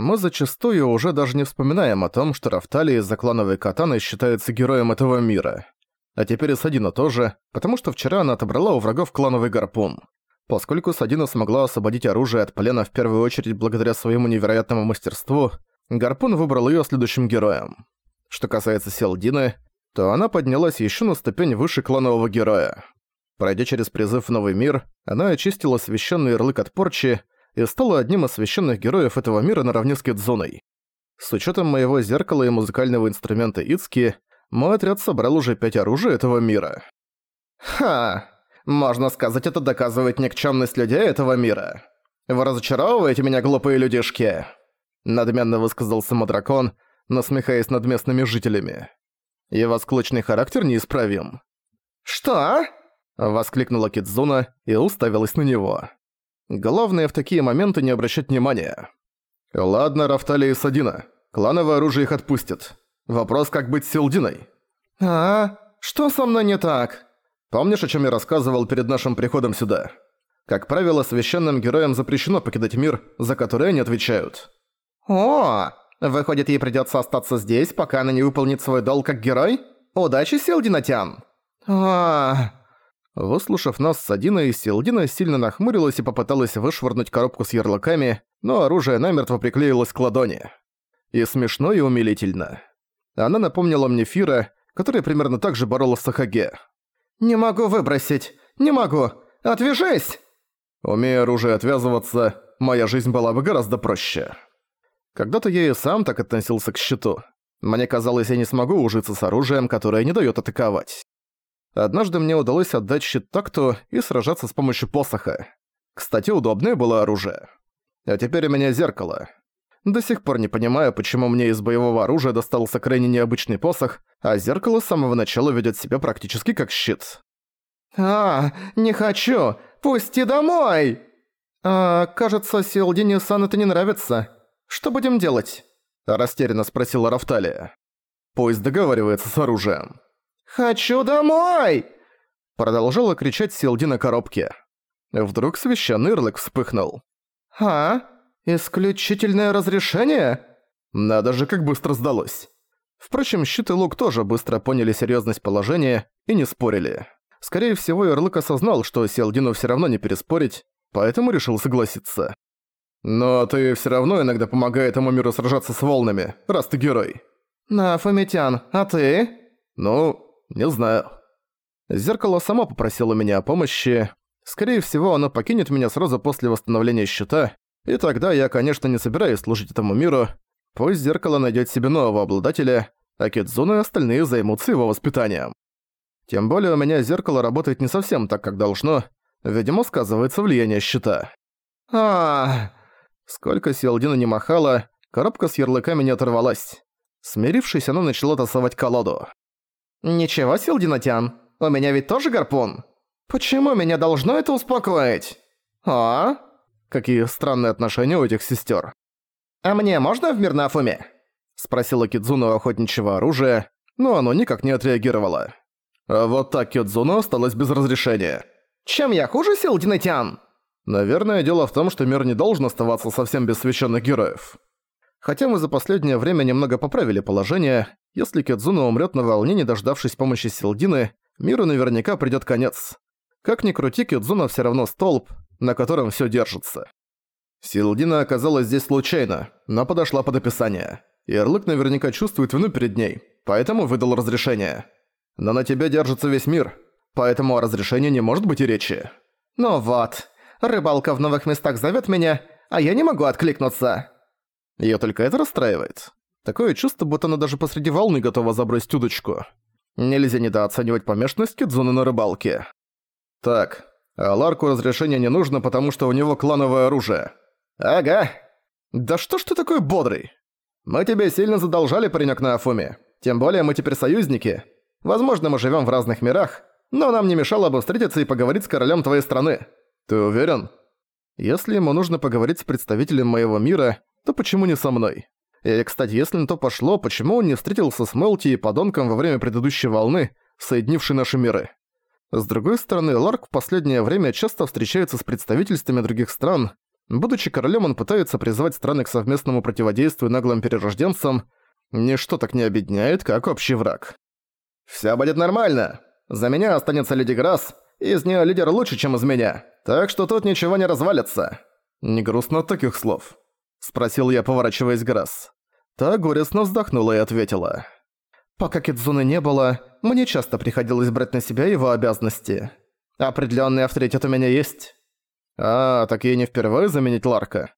Мы зачастую уже даже не вспоминаем о том, что Рафтали из-за клановой катаны считается героем этого мира. А теперь и Садина тоже, потому что вчера она отобрала у врагов клановый гарпун. Поскольку Садина смогла освободить оружие от плена в первую очередь благодаря своему невероятному мастерству, гарпун выбрал её следующим героем. Что касается Селдины, то она поднялась ещё на ступень выше кланового героя. Пройдя через призыв в новый мир, она очистила священный ярлык от порчи и стала одним из священных героев этого мира наравне с Кидзуной. С учётом моего зеркала и музыкального инструмента Ицки, мой отряд собрал уже пять оружий этого мира. Ха! Можно сказать, это доказывает никчемность людей этого мира. Вы разочаровываете меня, глупые людишки!» Надменно высказался Мадракон, насмехаясь над местными жителями. Его склочный характер неисправим. «Что?» – воскликнула Кидзуна и уставилась на него. Главное в такие моменты не обращать внимания. «Ладно, Рафтали и Садина. Клановое оружие их отпустит. Вопрос, как быть с Силдиной?» «А? Что со мной не так?» Помнишь, о чем я рассказывал перед нашим приходом сюда? Как правило, священным героям запрещено покидать мир, за который они отвечают. О, выходит, ей придется остаться здесь, пока она не выполнит свой долг как герой? Удачи, Силдинатян! А. Выслушав нас с Адиной, Силдина сильно нахмурилась и попыталась вышвырнуть коробку с ярлыками, но оружие намертво приклеилось к ладони. И смешно, и умилительно. Она напомнила мне Фира, который примерно так же боролась с Сахаге. «Не могу выбросить! Не могу! Отвяжись!» Умея оружие отвязываться, моя жизнь была бы гораздо проще. Когда-то я и сам так относился к щиту. Мне казалось, я не смогу ужиться с оружием, которое не даёт атаковать. Однажды мне удалось отдать щит такту и сражаться с помощью посоха. Кстати, удобное было оружие. А теперь у меня зеркало. До сих пор не понимаю, почему мне из боевого оружия достался крайне необычный посох, а зеркало с самого начала ведёт себя практически как щит. «А, не хочу! Пусти домой!» «А, кажется, Силдине-сан это не нравится. Что будем делать?» Растерянно спросила Рафталия. «Пусть договаривается с оружием». «Хочу домой!» Продолжала кричать Силди на коробке. Вдруг священный ярлык вспыхнул. «А? Исключительное разрешение?» Надо же, как быстро сдалось. Впрочем, щит и лук тоже быстро поняли серьезность положения и не спорили. Скорее всего, Ярлык осознал, что Селдину все равно не переспорить, поэтому решил согласиться. «Но ты все равно иногда помогай этому миру сражаться с волнами, раз ты герой». «На, Фомитян, а ты?» «Ну, не знаю». Зеркало само попросило меня о помощи. Скорее всего, оно покинет меня сразу после восстановления щита, и тогда я, конечно, не собираюсь служить этому миру, Пусть зеркало найдет себе нового обладателя, а Кидзуна и остальные займутся его воспитанием. Тем более у меня зеркало работает не совсем так, как должно, видимо, сказывается влияние щита. а Сколько Сиалдина не махала, коробка с ярлыками не оторвалась. Смирившись, она начала тасовать колоду. «Ничего, Силдинатян, у меня ведь тоже гарпун. Почему меня должно это успокоить?» «А?» Какие странные отношения у этих сестер. «А мне можно в Мирнафуме?» — спросила Кидзуна охотничьего оружия, но оно никак не отреагировало. А вот так Кидзуна осталась без разрешения. «Чем я хуже, Силдинетян?» Наверное, дело в том, что мир не должен оставаться совсем без священных героев. Хотя мы за последнее время немного поправили положение, если Кидзуна умрет на волне, не дождавшись помощи Силдины, миру наверняка придёт конец. Как ни крути, Кидзуна все равно столб, на котором все держится. Силдина оказалась здесь случайно, но подошла под описание. Ярлык наверняка чувствует вину перед ней, поэтому выдал разрешение. Но на тебя держится весь мир, поэтому о разрешении не может быть и речи. Ну вот, рыбалка в новых местах зовет меня, а я не могу откликнуться. Её только это расстраивает. Такое чувство, будто она даже посреди волны готова забросить удочку. Нельзя недооценивать помешанность Кидзуны на рыбалке. Так, а Ларку разрешение не нужно, потому что у него клановое оружие. «Ага. Да что ж ты такой бодрый? Мы тебе сильно задолжали, паренёк на Афуме. Тем более мы теперь союзники. Возможно, мы живём в разных мирах, но нам не мешало бы встретиться и поговорить с королем твоей страны. Ты уверен? Если ему нужно поговорить с представителем моего мира, то почему не со мной? И, кстати, если на то пошло, почему он не встретился с Мелти и подонком во время предыдущей волны, соединившей наши миры? С другой стороны, Ларк в последнее время часто встречается с представительствами других стран, Будучи королем, он пытается призывать страны к совместному противодействию наглым перерожденцам. Ничто так не объединяет, как общий враг. «Всё будет нормально. За меня останется Леди Грасс, из неё лидер лучше, чем из меня, так что тут ничего не развалится». «Не грустно от таких слов?» – спросил я, поворачиваясь к Грасс. Та горестно вздохнула и ответила. «Пока Кидзуны не было, мне часто приходилось брать на себя его обязанности. Определённый авторитет у меня есть». «А, так я не впервые заменить Ларка.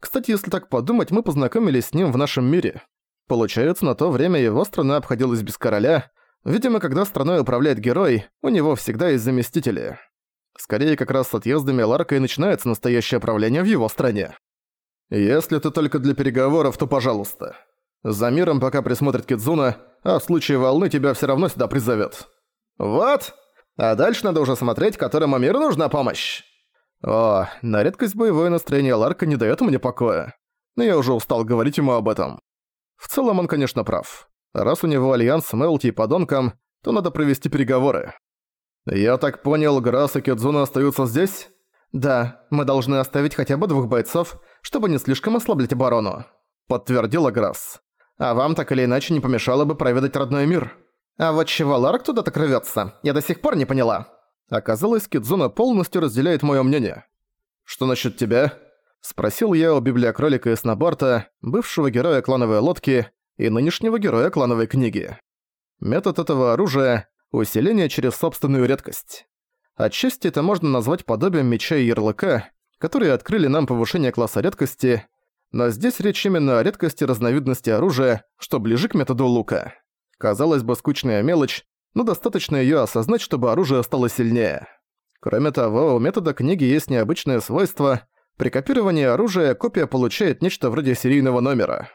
Кстати, если так подумать, мы познакомились с ним в нашем мире. Получается, на то время его страна обходилась без короля. Видимо, когда страной управляет герой, у него всегда есть заместители. Скорее, как раз с отъездами Ларка и начинается настоящее правление в его стране. Если ты только для переговоров, то пожалуйста. За миром пока присмотрит Кидзуна, а в случае волны тебя все равно сюда призовет. Вот. А дальше надо уже смотреть, которому миру нужна помощь. О, на редкость боевое настроение Ларка не даёт мне покоя. Но я уже устал говорить ему об этом. В целом он, конечно, прав. Раз у него альянс с Мелти и подонком, то надо провести переговоры. Я так понял, Грасс и Кидзуна остаются здесь? Да, мы должны оставить хотя бы двух бойцов, чтобы не слишком ослаблять оборону. Подтвердила Грасс. А вам так или иначе не помешало бы проведать родной мир. А вот чего Ларк туда так рвётся, я до сих пор не поняла. Оказалось, Кидзуна полностью разделяет моё мнение. «Что насчёт тебя?» – спросил я у библиокролика Эснобарта, бывшего героя клановой лодки и нынешнего героя клановой книги. Метод этого оружия – усиление через собственную редкость. Отчасти это можно назвать подобием меча и ярлыка, которые открыли нам повышение класса редкости, но здесь речь именно о редкости разновидности оружия, что ближе к методу лука. Казалось бы, скучная мелочь, но достаточно её осознать, чтобы оружие стало сильнее. Кроме того, у метода книги есть необычное свойство. При копировании оружия копия получает нечто вроде серийного номера.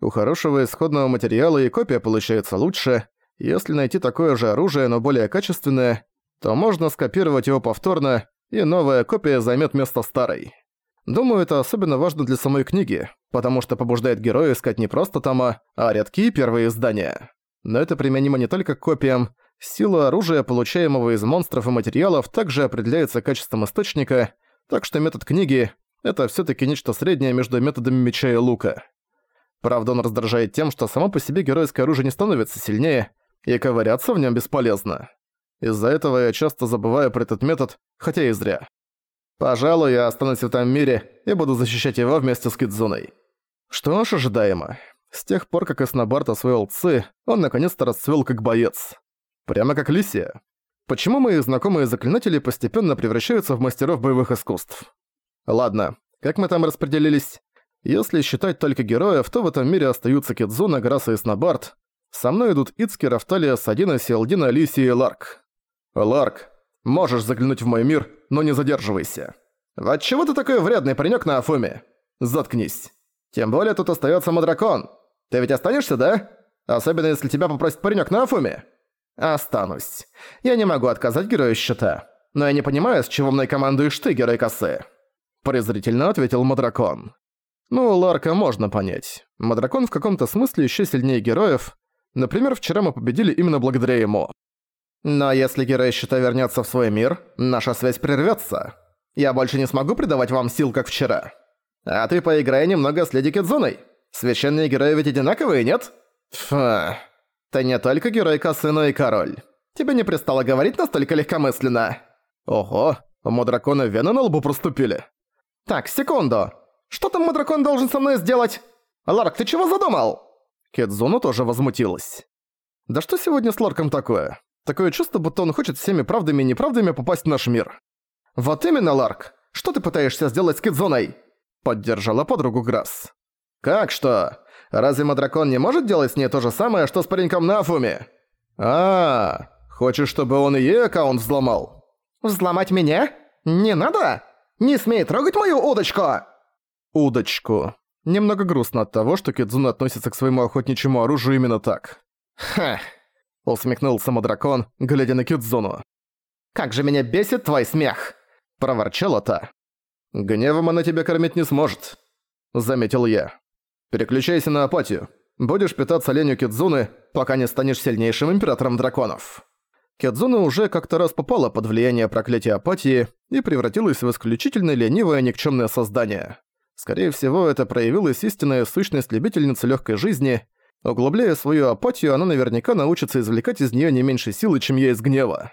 У хорошего исходного материала и копия получается лучше. Если найти такое же оружие, но более качественное, то можно скопировать его повторно, и новая копия займет место старой. Думаю, это особенно важно для самой книги, потому что побуждает героя искать не просто тома, а редкие первые издания. Но это применимо не только к копиям. Сила оружия, получаемого из монстров и материалов, также определяется качеством источника, так что метод книги — это всё таки нечто среднее между методами меча и лука. Правда, он раздражает тем, что само по себе геройское оружие не становится сильнее, и ковыряться в нём бесполезно. Из-за этого я часто забываю про этот метод, хотя и зря. Пожалуй, я останусь в этом мире и буду защищать его вместе с Кидзуной. Что ж, ожидаемо. С тех пор, как Эснобарт освоил Ци, он наконец-то расцвел как боец. Прямо как Лисия. Почему мои знакомые заклинатели постепенно превращаются в мастеров боевых искусств? Ладно, как мы там распределились? Если считать только героев, то в этом мире остаются Кидзуна, Граса и Снобарт. Со мной идут Ицки, Рафталия, Садина, Сиалдина, Лисия и Ларк. Ларк, можешь заглянуть в мой мир, но не задерживайся. Вот чего ты такой вредный паренёк на Афуме? Заткнись. Тем более тут остаётся Мадракон. Ты ведь останешься, да? Особенно если тебя попросит паренёк на Афуме. Останусь. Я не могу отказать герою щита. Но я не понимаю, с чего мной командуешь ты, герой косы. Презрительно ответил Мадракон. Ну, Ларка можно понять. Мадракон в каком-то смысле ещё сильнее героев. Например, вчера мы победили именно благодаря ему. Но если герой щита вернётся в свой мир, наша связь прервётся. Я больше не смогу придавать вам сил, как вчера. А ты поиграй немного с Леди Кидзуной. Священные герои ведь одинаковые, нет? Фу. Ты не только герой косы, но и король. Тебе не пристало говорить настолько легкомысленно. Ого, у Мудракона вены на лбу проступили. Так, секунду. Что там Мудракон должен со мной сделать? Ларк, ты чего задумал? Кедзуна тоже возмутилась. Да что сегодня с Ларком такое? Такое чувство, будто он хочет всеми правдами и неправдами попасть в наш мир. Вот именно, Ларк. Что ты пытаешься сделать с Кидзуной? Поддержала подругу Грасс. «Как что? Разве Мадракон не может делать с ней то же самое, что с пареньком на Афуме?» а, -а, хочешь, чтобы он и ей аккаунт взломал?» «Взломать меня? Не надо! Не смей трогать мою удочку!» «Удочку. Немного грустно от того, что Кидзуна относится к своему охотничьему оружию именно так». «Ха!» — усмехнулся Мадракон, глядя на Кидзуну. «Как же меня бесит твой смех!» — проворчала та. «Гневом она тебя кормить не сможет», — заметил я. «Переключайся на апатию. Будешь питаться ленью Кидзуны, пока не станешь сильнейшим императором драконов». Кядзуна уже как-то раз попала под влияние проклятия апатии и превратилась в исключительно ленивое никчемное создание. Скорее всего, это проявилась истинная сущность любительницы легкой жизни. Углубляя свою апатию, она наверняка научится извлекать из нее не меньше силы, чем я из гнева.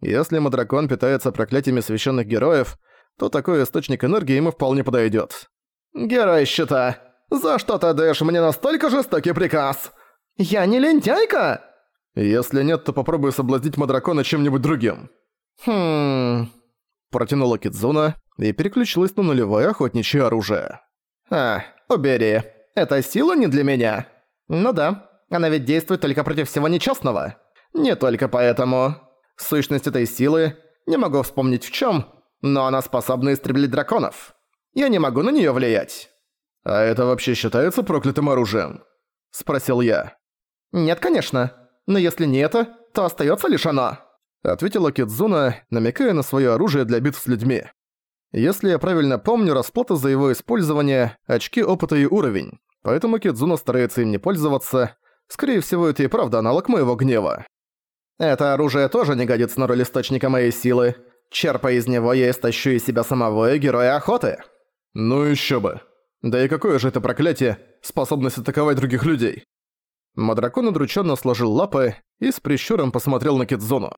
Если Мадракон питается проклятиями священных героев, то такой источник энергии ему вполне подойдет. «Герой щита, за что ты даешь мне настолько жестокий приказ? Я не лентяйка!» «Если нет, то попробуй соблазнить Мадракона чем-нибудь другим». «Хм...» Протянула Кидзуна и переключилась на нулевое охотничье оружие. «А, убери. Эта сила не для меня». «Ну да, она ведь действует только против всего нечестного. Не только поэтому. Сущность этой силы, не могу вспомнить в чем, но она способна истреблять драконов. Я не могу на нее влиять». «А это вообще считается проклятым оружием?» – спросил я. «Нет, конечно. Но если не это, то остается лишь оно», — ответила Кидзуна, намекая на свое оружие для битв с людьми. Если я правильно помню, расплата за его использование — очки опыта и уровень, поэтому Кидзуна старается им не пользоваться. Скорее всего, это и правда аналог моего гнева. Это оружие тоже не годится на роль источника моей силы. Черпая из него, я истощу из себя самого и героя охоты. Ну еще бы. Да и какое же это проклятие, способность атаковать других людей? Мадракон удрученно сложил лапы и с прищуром посмотрел на Кидзуну.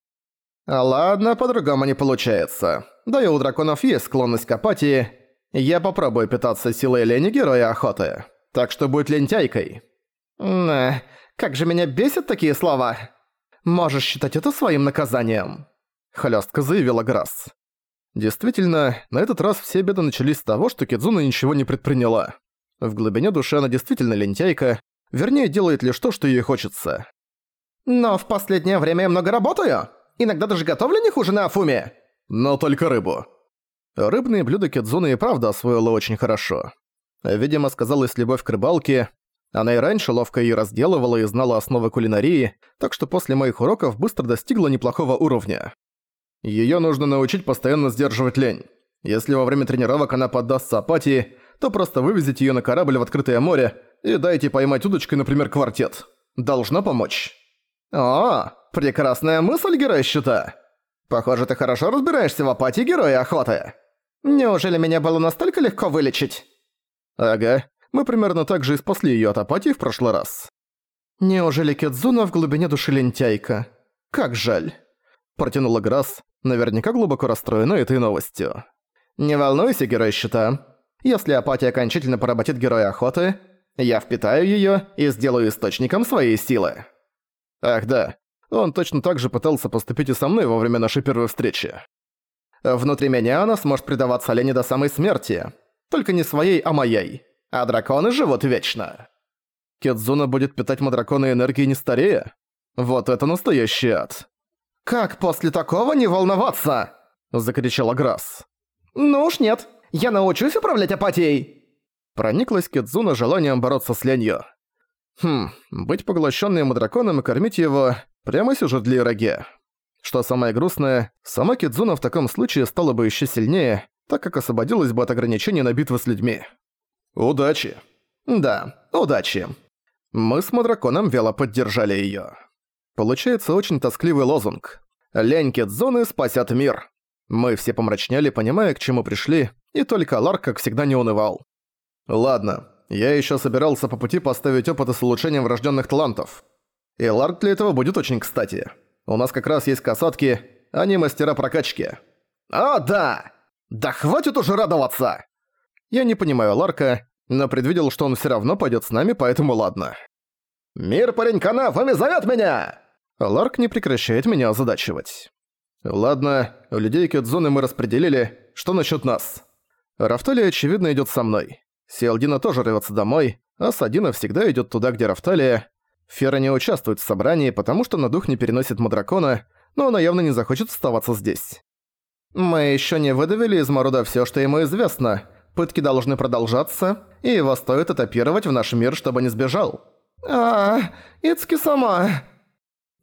«Ладно, по-другому не получается. Да и у драконов есть склонность к апатии. Я попробую питаться силой лени героя охоты. Так что будь лентяйкой». «Э, как же меня бесят такие слова. Можешь считать это своим наказанием», — хлёстко заявила Грасс. Действительно, на этот раз все беды начались с того, что Кидзуна ничего не предприняла. В глубине души она действительно лентяйка, Вернее, делает лишь то, что ей хочется. «Но в последнее время я много работаю. Иногда даже готовлю не хуже на Афуме». «Но только рыбу». Рыбные блюда Кедзуна и правда освоила очень хорошо. Видимо, сказалась любовь к рыбалке. Она и раньше ловко ее разделывала и знала основы кулинарии, так что после моих уроков быстро достигла неплохого уровня. Её нужно научить постоянно сдерживать лень. Если во время тренировок она поддастся апатии, то просто вывезите её на корабль в открытое море и дайте поймать удочкой, например, квартет. Должно помочь. О, прекрасная мысль, герой щита. Похоже, ты хорошо разбираешься в апатии героя охоты. Неужели меня было настолько легко вылечить? Ага, мы примерно так же и спасли её от апатии в прошлый раз. Неужели Кедзуна в глубине души лентяйка? Как жаль. Протянула Грасс, наверняка глубоко расстроена этой новостью. Не волнуйся, герой щита. Если апатия окончательно поработит героя охоты, я впитаю её и сделаю источником своей силы. Ах да, он точно так же пытался поступить и со мной во время нашей первой встречи. Внутри меня она сможет предаваться олене до самой смерти. Только не своей, а моей. А драконы живут вечно. Кедзуна будет питать Мадракона энергией не старея? Вот это настоящий ад. «Как после такого не волноваться?» – закричала Грасс. «Ну уж нет, я научусь управлять апатией!» Прониклась Кидзуна желанием бороться с ленью. Хм, быть поглощенным драконом и кормить его – прямо сюжет для Ираге. Что самое грустное, сама Кидзуна в таком случае стала бы еще сильнее, так как освободилась бы от ограничений на битвы с людьми. Удачи. Да, удачи. Мы с Мадраконом вело поддержали её. Получается очень тоскливый лозунг. «Лень Кидзуны спасет мир». Мы все помрачняли, понимая, к чему пришли, и только Ларк, как всегда, не унывал. Ладно, я еще собирался по пути поставить опыты с улучшением врожденных талантов. И Ларк для этого будет очень кстати. У нас как раз есть касатки, они мастера прокачки. О, да! Да хватит уже радоваться! Я не понимаю Ларка, но предвидел, что он все равно пойдет с нами, поэтому ладно. «Мир паренька Нафами зовет меня!» Ларк не прекращает меня озадачивать. Ладно, людей Кёдзуны мы распределили, что насчет нас? Рафтали, очевидно, идет со мной. Сиалдина тоже рвется домой, а Садина всегда идет туда, где Рафталия. Фера не участвует в собрании, потому что на дух не переносит Мадракона, но она явно не захочет оставаться здесь. Мы еще не выдавили из Моруда все, что ему известно. Пытки должны продолжаться, и его стоит этапировать в наш мир, чтобы не сбежал. А, Ицки сама.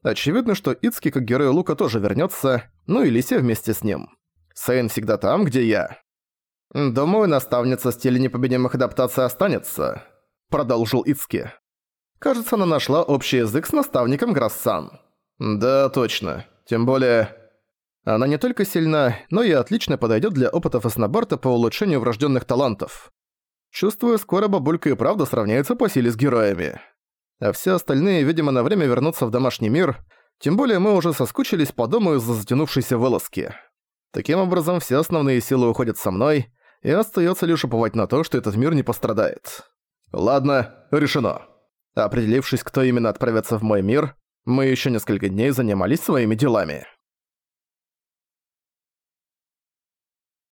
Очевидно, что Ицки как герой Лука тоже вернется, ну и Лися вместе с ним. Сейн всегда там, где я. «Думаю, наставница стиля непобедимых адаптаций останется», — продолжил Ицки. «Кажется, она нашла общий язык с наставником Грассан». «Да, точно. Тем более... Она не только сильна, но и отлично подойдет для опытов Эснобарта по улучшению врожденных талантов. Чувствую, скоро бабулька и правда сравняется по силе с героями. А все остальные, видимо, на время вернутся в домашний мир, тем более мы уже соскучились по дому из-за затянувшейся вылазки. Таким образом, все основные силы уходят со мной, и остается лишь уповать на то, что этот мир не пострадает. Ладно, решено. Определившись, кто именно отправится в мой мир, мы еще несколько дней занимались своими делами.